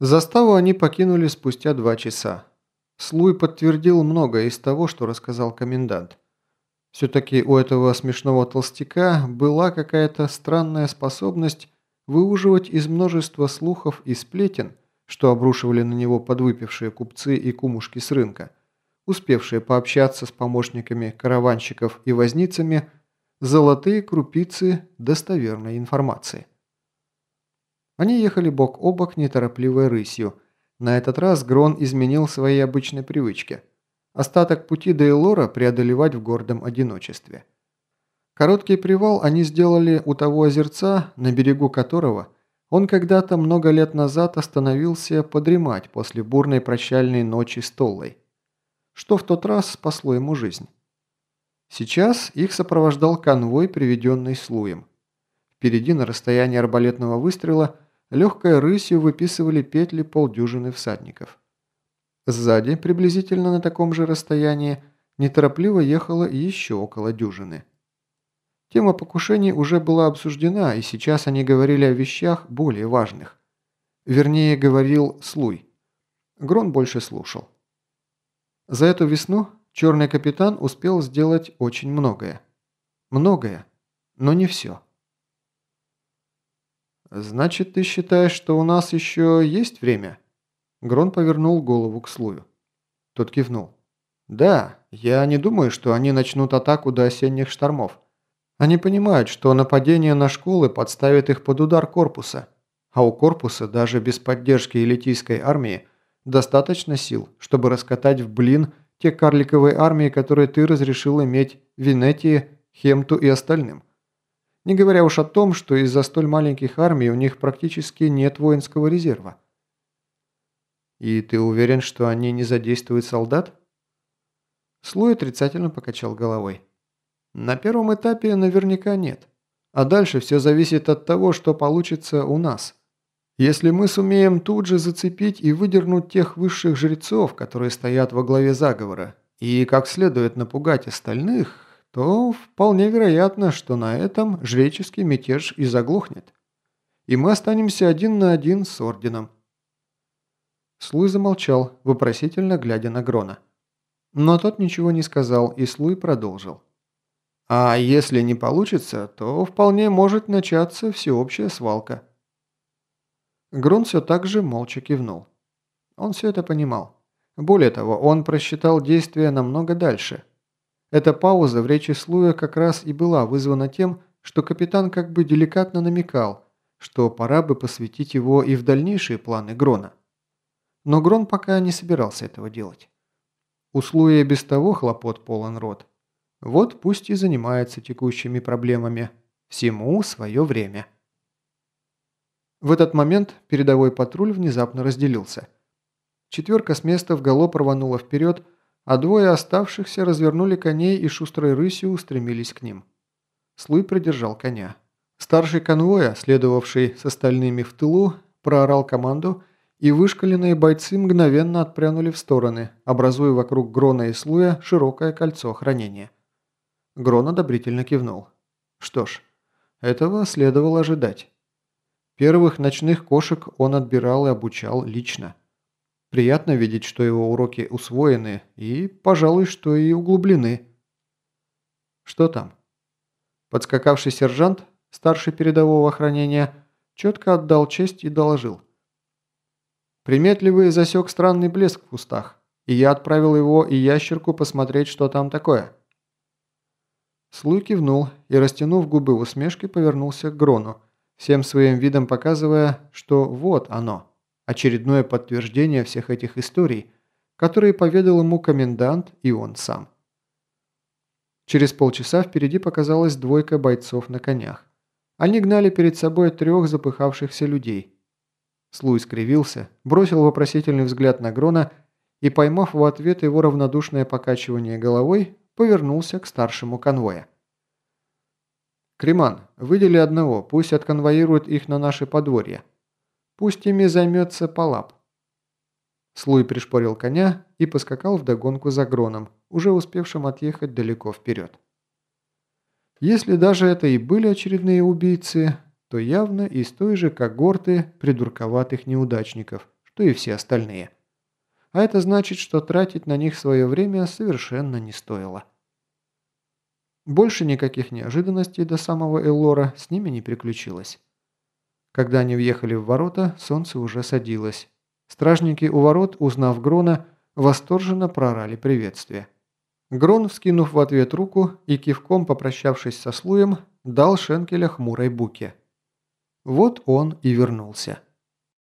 Заставу они покинули спустя два часа. Слуй подтвердил многое из того, что рассказал комендант. Все-таки у этого смешного толстяка была какая-то странная способность выуживать из множества слухов и сплетен, что обрушивали на него подвыпившие купцы и кумушки с рынка, успевшие пообщаться с помощниками караванщиков и возницами, золотые крупицы достоверной информации. Они ехали бок о бок неторопливой рысью. На этот раз Грон изменил свои обычные привычки. Остаток пути до Элора преодолевать в гордом одиночестве. Короткий привал они сделали у того озерца, на берегу которого он когда-то много лет назад остановился подремать после бурной прощальной ночи с Толлой, что в тот раз спасло ему жизнь. Сейчас их сопровождал конвой, приведенный Слуем. Впереди на расстоянии арбалетного выстрела – легкой рысью выписывали петли полдюжины всадников. Сзади, приблизительно на таком же расстоянии, неторопливо ехало еще около дюжины. Тема покушений уже была обсуждена, и сейчас они говорили о вещах более важных. Вернее, говорил Слуй. Грон больше слушал. За эту весну черный капитан успел сделать очень многое. Многое, но не все. «Значит, ты считаешь, что у нас еще есть время?» Грон повернул голову к Слую. Тот кивнул. «Да, я не думаю, что они начнут атаку до осенних штормов. Они понимают, что нападение на школы подставит их под удар корпуса, а у корпуса даже без поддержки элитийской армии достаточно сил, чтобы раскатать в блин те карликовые армии, которые ты разрешил иметь Венетии, Хемту и остальным. Не говоря уж о том, что из-за столь маленьких армий у них практически нет воинского резерва. И ты уверен, что они не задействуют солдат? Слой отрицательно покачал головой. На первом этапе наверняка нет. А дальше все зависит от того, что получится у нас. Если мы сумеем тут же зацепить и выдернуть тех высших жрецов, которые стоят во главе заговора, и как следует напугать остальных, то вполне вероятно, что на этом жреческий мятеж и заглохнет. И мы останемся один на один с Орденом. Слуй замолчал, вопросительно глядя на Грона. Но тот ничего не сказал, и Слуй продолжил. А если не получится, то вполне может начаться всеобщая свалка. Грон все так же молча кивнул. Он все это понимал. Более того, он просчитал действия намного дальше – эта пауза в речи Слуя как раз и была вызвана тем, что капитан как бы деликатно намекал, что пора бы посвятить его и в дальнейшие планы Грона. Но Грон пока не собирался этого делать. У Слуя без того хлопот полон рот. Вот пусть и занимается текущими проблемами. Всему свое время. В этот момент передовой патруль внезапно разделился. Четверка с места в галоп рванула вперед, а двое оставшихся развернули коней и шустрой рысью устремились к ним. Слуй придержал коня. Старший конвоя, следовавший с остальными в тылу, проорал команду, и вышкаленные бойцы мгновенно отпрянули в стороны, образуя вокруг Грона и Слуя широкое кольцо хранения. Грон одобрительно кивнул. Что ж, этого следовало ожидать. Первых ночных кошек он отбирал и обучал лично. Приятно видеть, что его уроки усвоены и, пожалуй, что и углублены. Что там? Подскакавший сержант, старший передового охранения, четко отдал честь и доложил. Приметливый засек странный блеск в кустах, и я отправил его и ящерку посмотреть, что там такое. Слуй кивнул и, растянув губы в усмешке, повернулся к Грону, всем своим видом показывая, что вот оно. Очередное подтверждение всех этих историй, которые поведал ему комендант и он сам. Через полчаса впереди показалась двойка бойцов на конях. Они гнали перед собой трех запыхавшихся людей. Слуй скривился, бросил вопросительный взгляд на Грона и, поймав в ответ его равнодушное покачивание головой, повернулся к старшему конвоя. «Креман, выдели одного, пусть отконвоирует их на наше подворье», Пусть ими займется Палап. Слуй пришпорил коня и поскакал вдогонку за Гроном, уже успевшим отъехать далеко вперед. Если даже это и были очередные убийцы, то явно из той же когорты придурковатых неудачников, что и все остальные. А это значит, что тратить на них свое время совершенно не стоило. Больше никаких неожиданностей до самого Эллора с ними не приключилось. Когда они въехали в ворота, солнце уже садилось. Стражники у ворот, узнав Грона, восторженно прорали приветствие. Грон, вскинув в ответ руку и кивком попрощавшись со Слуем, дал Шенкеля хмурой буке. Вот он и вернулся.